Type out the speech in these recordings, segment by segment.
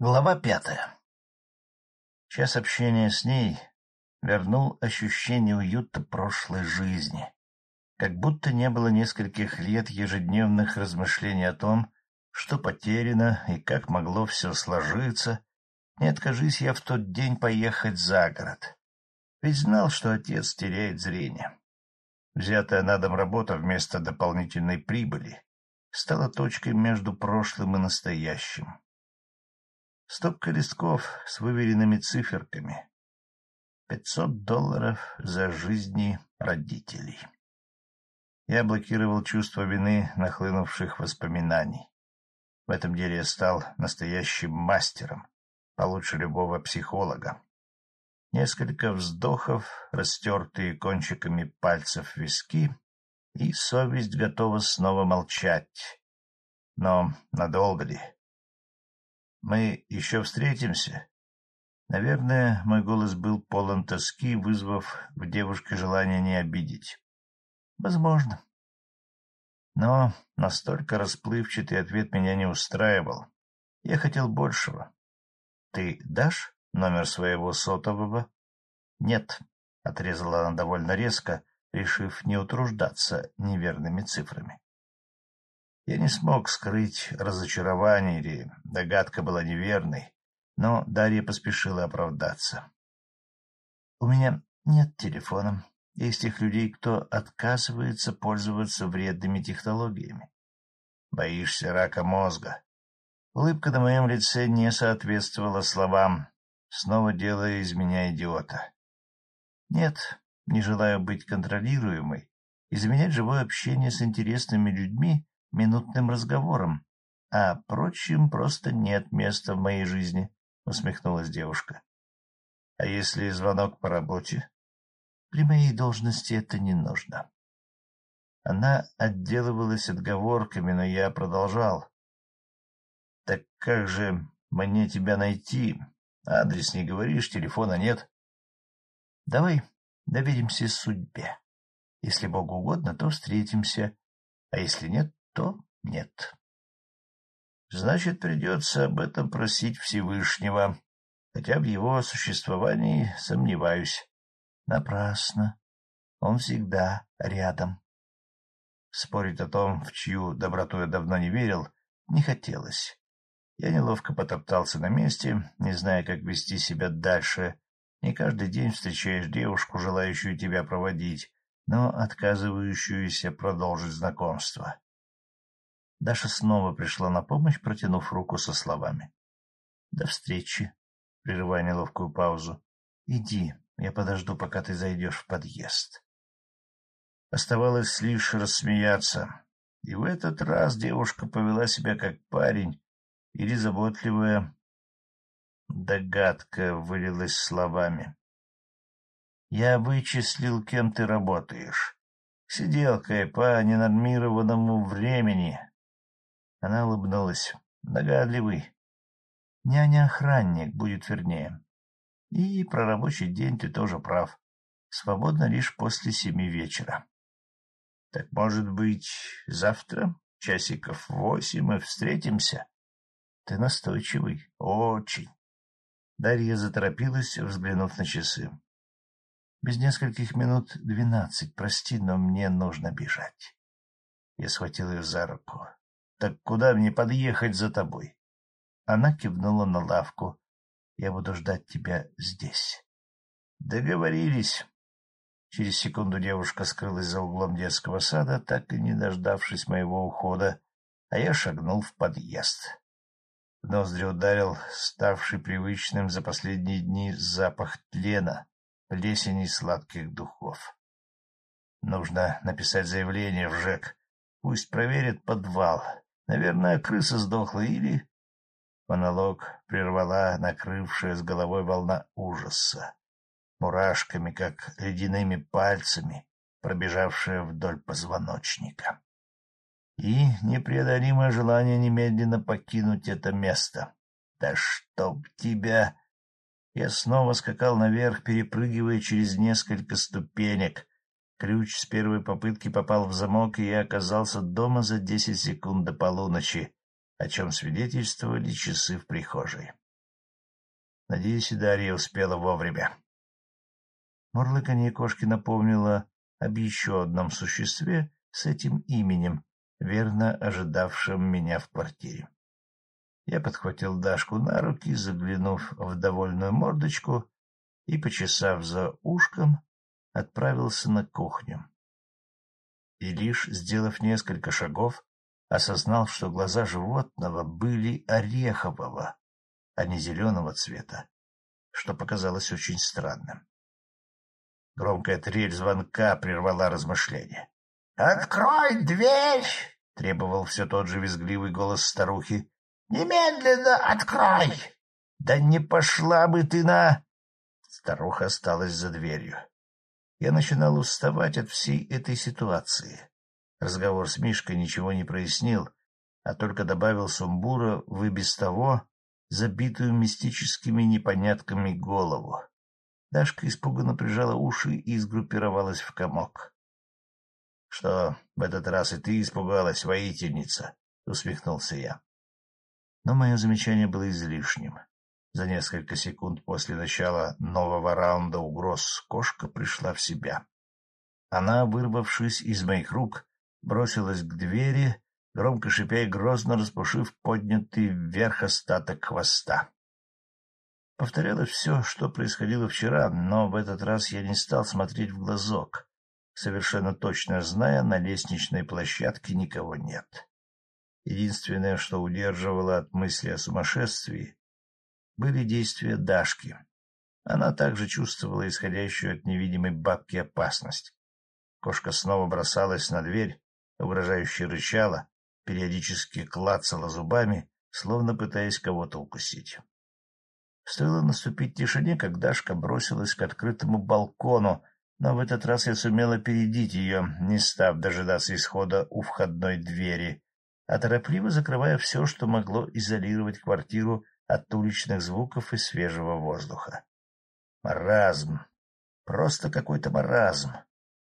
Глава пятая Час общения с ней вернул ощущение уюта прошлой жизни, как будто не было нескольких лет ежедневных размышлений о том, что потеряно и как могло все сложиться, не откажись я в тот день поехать за город. Ведь знал, что отец теряет зрение. Взятая на дом работа вместо дополнительной прибыли стала точкой между прошлым и настоящим. Стопка листков с выверенными циферками. Пятьсот долларов за жизни родителей. Я блокировал чувство вины нахлынувших воспоминаний. В этом деле я стал настоящим мастером, получше любого психолога. Несколько вздохов, растертые кончиками пальцев виски, и совесть готова снова молчать. Но надолго ли? Мы еще встретимся? Наверное, мой голос был полон тоски, вызвав в девушке желание не обидеть. Возможно. Но настолько расплывчатый ответ меня не устраивал. Я хотел большего. Ты дашь номер своего сотового? Нет, — отрезала она довольно резко, решив не утруждаться неверными цифрами. Я не смог скрыть разочарование или догадка была неверной, но Дарья поспешила оправдаться. — У меня нет телефона. Есть тех людей, кто отказывается пользоваться вредными технологиями. Боишься рака мозга. Улыбка на моем лице не соответствовала словам, снова делая из меня идиота. Нет, не желаю быть контролируемой и заменять живое общение с интересными людьми минутным разговором, а, прочим, просто нет места в моей жизни, — усмехнулась девушка. — А если звонок по работе? — При моей должности это не нужно. Она отделывалась отговорками, но я продолжал. — Так как же мне тебя найти? Адрес не говоришь, телефона нет. — Давай доверимся судьбе. Если Богу угодно, то встретимся, а если нет, то нет. Значит, придется об этом просить Всевышнего, хотя в его существовании сомневаюсь. Напрасно. Он всегда рядом. Спорить о том, в чью доброту я давно не верил, не хотелось. Я неловко потоптался на месте, не зная, как вести себя дальше. Не каждый день встречаешь девушку, желающую тебя проводить, но отказывающуюся продолжить знакомство. Даша снова пришла на помощь, протянув руку со словами. — До встречи, — прерывая неловкую паузу. — Иди, я подожду, пока ты зайдешь в подъезд. Оставалось лишь рассмеяться, и в этот раз девушка повела себя как парень, или заботливая догадка вылилась словами. — Я вычислил, кем ты работаешь. Сиделкой по ненормированному времени, она улыбнулась. Догадливый. Няня-охранник будет вернее. И про рабочий день ты тоже прав. Свободно лишь после семи вечера. Так, может быть, завтра, часиков восемь, мы встретимся? Ты настойчивый. Очень. Дарья заторопилась, взглянув на часы. Без нескольких минут двенадцать, прости, но мне нужно бежать. Я схватил ее за руку. Так куда мне подъехать за тобой? Она кивнула на лавку. Я буду ждать тебя здесь. Договорились. Через секунду девушка скрылась за углом детского сада, так и не дождавшись моего ухода, а я шагнул в подъезд. В ноздри ударил ставший привычным за последние дни запах тлена, плесени сладких духов. Нужно написать заявление в ЖЭК. Пусть проверят подвал. Наверное, крыса сдохла или... Монолог прервала накрывшая с головой волна ужаса, мурашками, как ледяными пальцами, пробежавшая вдоль позвоночника. И непреодолимое желание немедленно покинуть это место. Да чтоб тебя! Я снова скакал наверх, перепрыгивая через несколько ступенек, Ключ с первой попытки попал в замок, и я оказался дома за десять секунд до полуночи, о чем свидетельствовали часы в прихожей. Надеюсь, и Дарья успела вовремя. Мурлыканье кошки напомнило об еще одном существе с этим именем, верно ожидавшем меня в квартире. Я подхватил Дашку на руки, заглянув в довольную мордочку и, почесав за ушком, отправился на кухню. И лишь сделав несколько шагов, осознал, что глаза животного были орехового, а не зеленого цвета, что показалось очень странным. Громкая трель звонка прервала размышления. — Открой дверь! — требовал все тот же визгливый голос старухи. — Немедленно открой! — Да не пошла бы ты на... Старуха осталась за дверью. Я начинал уставать от всей этой ситуации. Разговор с Мишкой ничего не прояснил, а только добавил сумбура в и без того забитую мистическими непонятками голову. Дашка испуганно прижала уши и сгруппировалась в комок. — Что, в этот раз и ты испугалась, воительница? — усмехнулся я. Но мое замечание было излишним. За несколько секунд после начала нового раунда угроз кошка пришла в себя. Она, вырвавшись из моих рук, бросилась к двери, громко шипя и грозно распушив поднятый вверх остаток хвоста. Повторялось все, что происходило вчера, но в этот раз я не стал смотреть в глазок, совершенно точно зная, на лестничной площадке никого нет. Единственное, что удерживало от мысли о сумасшествии, были действия Дашки. Она также чувствовала исходящую от невидимой бабки опасность. Кошка снова бросалась на дверь, угрожающе рычала, периодически клацала зубами, словно пытаясь кого-то укусить. Стоило наступить тишине, как Дашка бросилась к открытому балкону, но в этот раз я сумел опередить ее, не став дожидаться исхода у входной двери, а торопливо закрывая все, что могло изолировать квартиру от уличных звуков и свежего воздуха. Маразм. Просто какой-то маразм.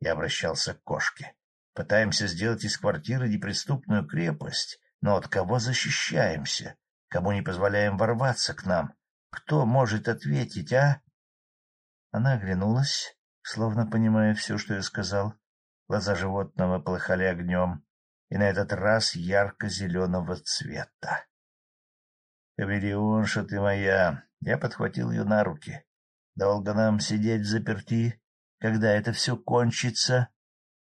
Я обращался к кошке. Пытаемся сделать из квартиры неприступную крепость, но от кого защищаемся? Кому не позволяем ворваться к нам? Кто может ответить, а? Она оглянулась, словно понимая все, что я сказал. Глаза животного полыхали огнем, и на этот раз ярко-зеленого цвета. «Камелеонша ты моя!» Я подхватил ее на руки. «Долго нам сидеть в заперти, когда это все кончится?»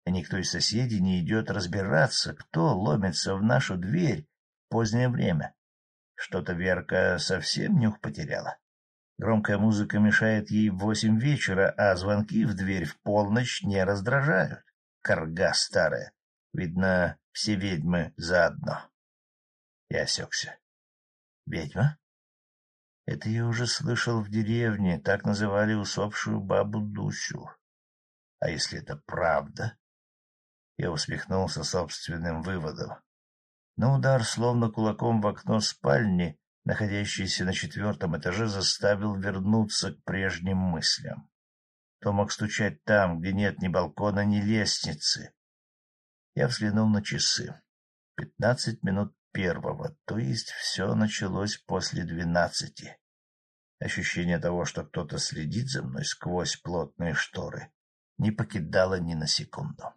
и никто из соседей не идет разбираться, кто ломится в нашу дверь в позднее время. Что-то Верка совсем нюх потеряла. Громкая музыка мешает ей в восемь вечера, а звонки в дверь в полночь не раздражают. Карга старая. Видно, все ведьмы заодно. Я осекся. Ведьма? Это я уже слышал в деревне, так называли усопшую бабу Дусю. А если это правда? Я усмехнулся собственным выводом. Но удар, словно кулаком в окно спальни, находящийся на четвертом этаже, заставил вернуться к прежним мыслям. Кто мог стучать там, где нет ни балкона, ни лестницы? Я взглянул на часы. Пятнадцать минут первого, то есть все началось после двенадцати. Ощущение того, что кто-то следит за мной сквозь плотные шторы, не покидало ни на секунду.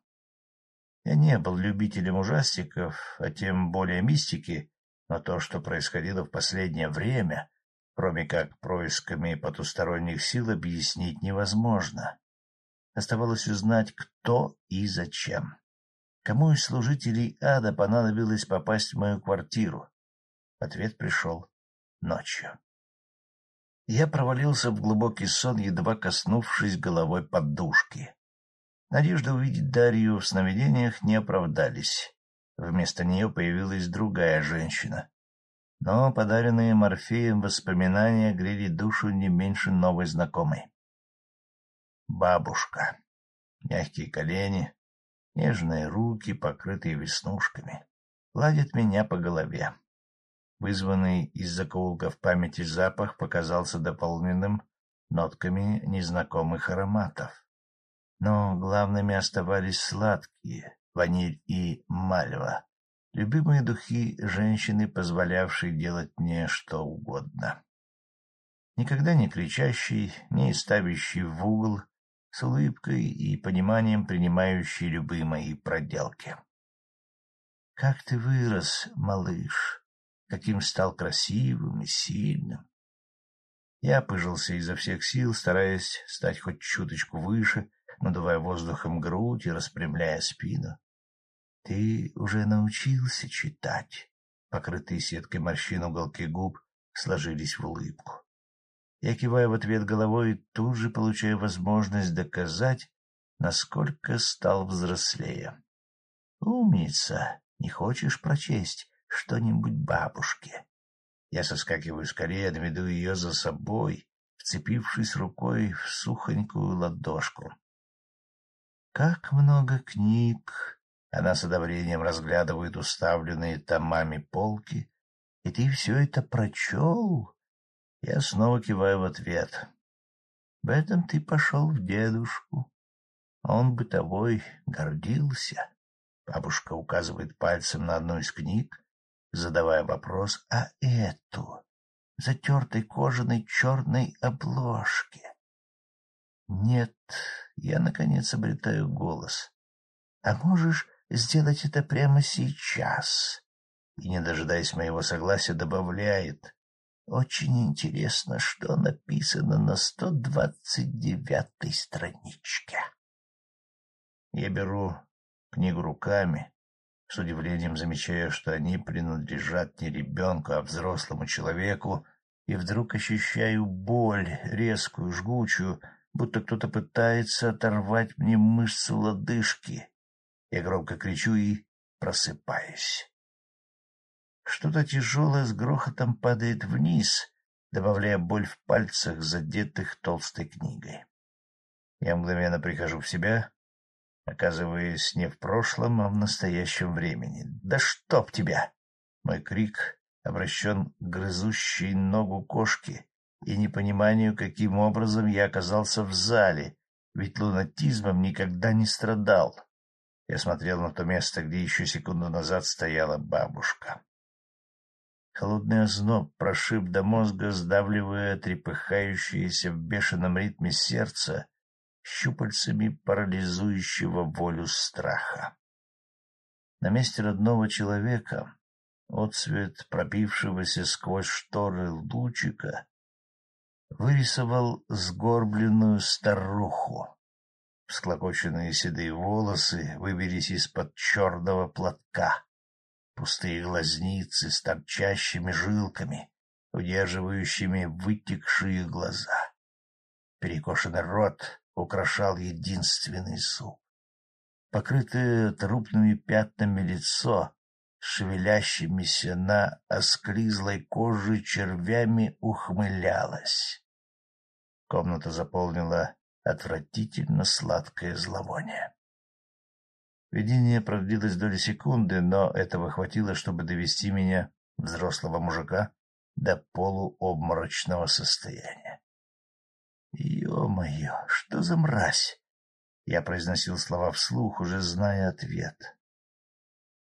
Я не был любителем ужастиков, а тем более мистики, но то, что происходило в последнее время, кроме как происками потусторонних сил, объяснить невозможно. Оставалось узнать, кто и зачем. Кому из служителей ада понадобилось попасть в мою квартиру? Ответ пришел ночью. Я провалился в глубокий сон, едва коснувшись головой подушки. Надежда увидеть Дарью в сновидениях не оправдались. Вместо нее появилась другая женщина. Но подаренные Морфеем воспоминания грели душу не меньше новой знакомой. Бабушка. Мягкие колени, нежные руки, покрытые веснушками, гладят меня по голове. Вызванный из закоулка в памяти запах показался дополненным нотками незнакомых ароматов но главными оставались сладкие — ваниль и мальва, любимые духи женщины, позволявшие делать мне что угодно. никогда не кричащий, не ставящий в угол, с улыбкой и пониманием принимающий любые мои проделки. — Как ты вырос, малыш, каким стал красивым и сильным. Я пыжился изо всех сил, стараясь стать хоть чуточку выше, надувая воздухом грудь и распрямляя спину. Ты уже научился читать. Покрытые сеткой морщин уголки губ сложились в улыбку. Я киваю в ответ головой и тут же получаю возможность доказать, насколько стал взрослее. Умница, не хочешь прочесть что-нибудь бабушке? Я соскакиваю скорее, доведу ее за собой, вцепившись рукой в сухонькую ладошку. Как много книг! Она с одобрением разглядывает уставленные томами полки. И ты все это прочел? Я снова киваю в ответ. В этом ты пошел в дедушку. Он бы тобой гордился. Бабушка указывает пальцем на одну из книг, задавая вопрос, а эту, затертой кожаной черной обложке? Нет, я, наконец, обретаю голос. А можешь сделать это прямо сейчас? И, не дожидаясь моего согласия, добавляет. Очень интересно, что написано на сто двадцать девятой страничке. Я беру книгу руками, с удивлением замечая, что они принадлежат не ребенку, а взрослому человеку, и вдруг ощущаю боль, резкую, жгучую, будто кто-то пытается оторвать мне мышцу лодыжки. Я громко кричу и просыпаюсь. Что-то тяжелое с грохотом падает вниз, добавляя боль в пальцах, задетых толстой книгой. Я мгновенно прихожу в себя, оказываясь не в прошлом, а в настоящем времени. «Да чтоб тебя!» Мой крик обращен к грызущей ногу кошки и непониманию, каким образом я оказался в зале, ведь лунатизмом никогда не страдал. Я смотрел на то место, где еще секунду назад стояла бабушка. Холодный озноб прошиб до мозга, сдавливая трепыхающееся в бешеном ритме сердце щупальцами парализующего волю страха. На месте родного человека отцвет пробившегося сквозь шторы лучика вырисовал сгорбленную старуху Всклокоченные седые волосы выбились из-под черного платка. Пустые глазницы с торчащими жилками, удерживающими вытекшие глаза. Перекошенный рот украшал единственный зуб. Покрытое трупными пятнами лицо, шевелящимися на осклизлой коже червями, ухмылялось. Комната заполнила отвратительно сладкое зловоние. Видение продлилось доли секунды, но этого хватило, чтобы довести меня, взрослого мужика, до полуобморочного состояния. «Ё-моё, что за мразь!» Я произносил слова вслух, уже зная ответ.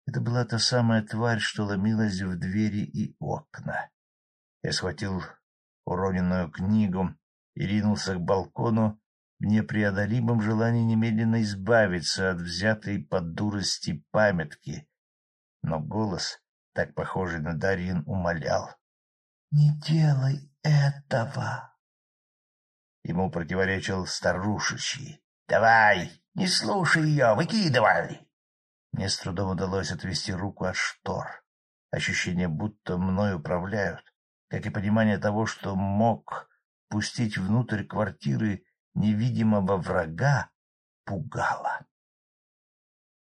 Это была та самая тварь, что ломилась в двери и окна. Я схватил уроненную книгу и ринулся к балкону, непреодолимом желании немедленно избавиться от взятой под дурости памятки. Но голос, так похожий на Дарьин, умолял. — Не делай этого! Ему противоречил старушечий. — Давай, не слушай ее, выкидывай! Мне с трудом удалось отвести руку от штор. Ощущение, будто мной управляют, как и понимание того, что мог пустить внутрь квартиры невидимого врага пугало.